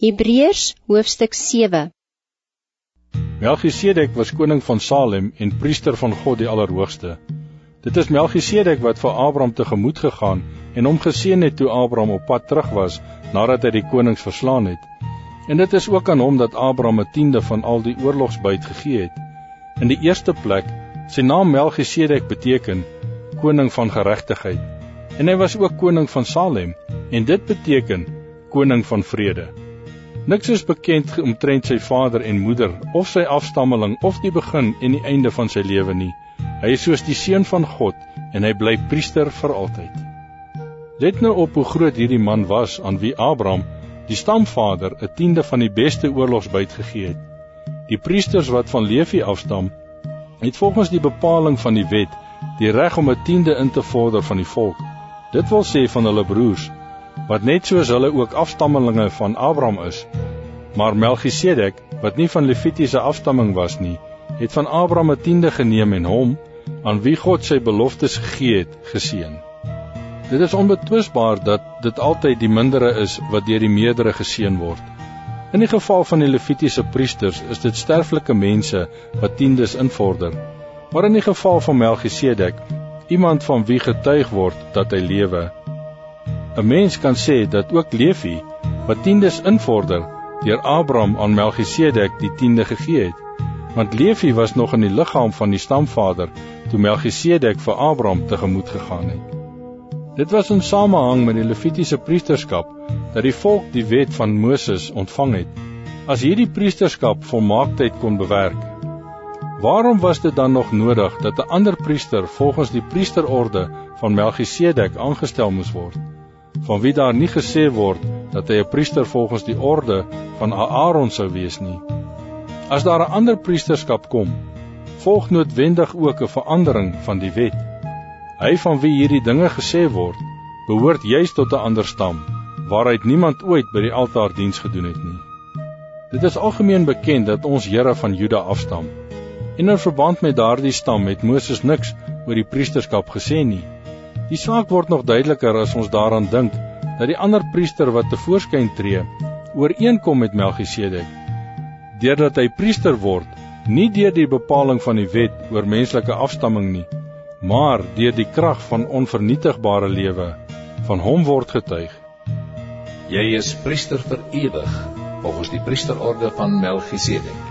Hebreërs hoofstuk 7 Melchisedek was koning van Salem en priester van God die Allerhoogste. Dit is Melchisedek wat vir Abraham tegemoet gegaan en hom geseën het toe Abraham op pad terug was nadat hy die konings verslaan het. En dit is ook aan hom dat Abraham 'n tiende van al die oorlogsbyt gegee het. In die eerste plek, sy naam Melchisedek beteken koning van geregtigheid. En hy was ook koning van Salem en dit beteken koning van vrede. Niks is bekend omtrent sy vader en moeder of sy afstammeling of die begin en die einde van sy lewe nie. Hy is soos die seun van God en hy bly priester vir altyd. Let nou op hoe groot hierdie man was aan wie Abraham, die stamvader, 'n tiende van die beste oorlogsbyt gegee het. Die priesters wat van Levi afstam, het volgens die bepaling van die wet die reg om 'n tiende in te vorder van die volk. Dit wil sê van hulle broers wat net soos hulle ook afstammelinge van Abraham is. Maar Melchisedek, wat nie van Levitiese afstamming was nie, het van Abraham 'n tiende geneem en hom aan wie God sy beloftes gegee het, geseën. Dit is onbetwisbaar dat dit altyd die mindere is wat deur die meerdere geseën word. In die geval van die Levitiese priesters is dit sterflike mense wat tiendes invorder. Maar in die geval van Melchisedek, iemand van wie getuig word dat hy lewe, 'n Mens kan sê dat ook Levi wat tiendes invorder deur Abraham aan Melchisedek die tiende gegee het, want Levi was nog in die liggaam van die stamvader toe Melchisedek vir Abraham tegemoet gegaan het. Dit was in samehang met die Levitiese priesterskap dat die volk die wet van Moses ontvang het. As hierdie priesterskap volmaaktheid kon bewerk, waarom was dit dan nog nodig dat 'n ander priester volgens die priesterorde van Melchisedek aangestel moes word? Van wie daar nie gesê word dat hy 'n priester volgens die orde van Aaron sou wees nie. As daar 'n ander priesterskap kom, volg noodwendig ook 'n verandering van die wet. Hy van wie hierdie dinge gesê word, behoort juis tot 'n ander stam, waaruit niemand ooit by die altaar diens gedoen het nie. Dit is algemeen bekend dat ons Here van Juda afstam. En in verband met daardie stam het Moses niks oor die priesterskap gesê nie. Die saak word nog duideliker as ons daaraan dink dat die ander priester wat tevoorskyn tree, ooreenkom met Melchisedek. Deurdat hy priester word, nie deur die bepaling van die wet oor menslike afstamming nie, maar deur die krag van onvernietigbare lewe van hom word getuig. Jy is priester vir ewig, volgens die priesterorde van Melchisedek.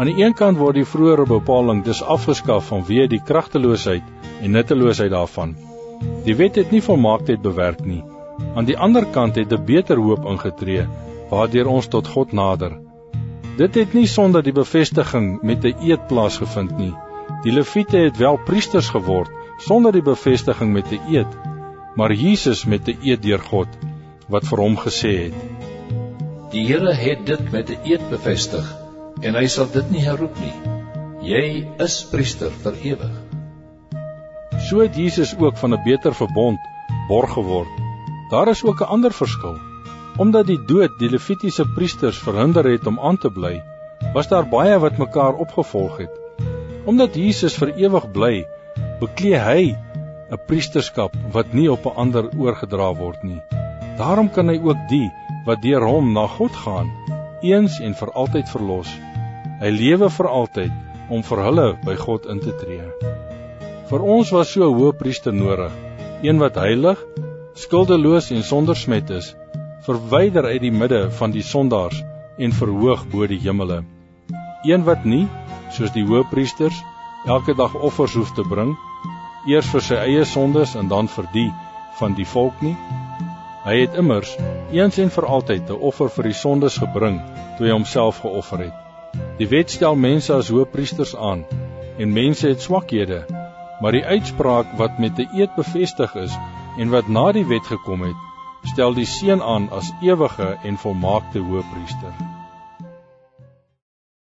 Aan die een kant word die vroeëre bepaling dus afgeskaf vanweë die kragteloosheid en nutteloosheid daarvan. Die wet het nie volmaaktheid bewerk nie. Aan die ander kant het 'n beter hoop ingetree waardeur ons tot God nader. Dit het nie sonder die bevestiging met 'n eed plaasgevind nie. Die leviete het wel priesters geword sonder die bevestiging met 'n eed, maar Jesus met 'n eed deur God wat vir hom gesê het: Die Here het dit met 'n eed bevestig en hy sal dit nie herroep nie. Jy is priester vir ewig. So het Jesus ook van 'n beter verbond borg geword. Daar is ook 'n ander verskil. Omdat die dood die Levitiese priesters verhinder het om aan te bly, was daar baie wat mekaar opgevolg het. Omdat Jesus vir ewig bly, beklee hy 'n priesterskap wat nie op 'n ander oorgedra word nie. Daarom kan hy ook die wat deur hom na God gaan, eens en vir altyd verlos. Hy lewe vir altyd om vir hulle by God in te tree. Vir ons was so 'n hoëpriester nodig, een wat heilig, skuldeloos en sonder smet is, verwyder uit die midde van die sondaars en verhoog bo die hemele. Een wat nie, soos die hoëpriesters, elke dag offers hoef te bring, eers vir sy eie sondes en dan vir die van die volk nie. Hy het immers eens en vir altyd 'n offer vir die sondes gebring toe hy homself geoffer het. Die wet stel mense as hoëpriesters aan en mense het swakhede maar die uitspraak wat met 'n eed bevestig is en wat na die wet gekom het, stel die seun aan as ewige en volmaakte hoëpriester.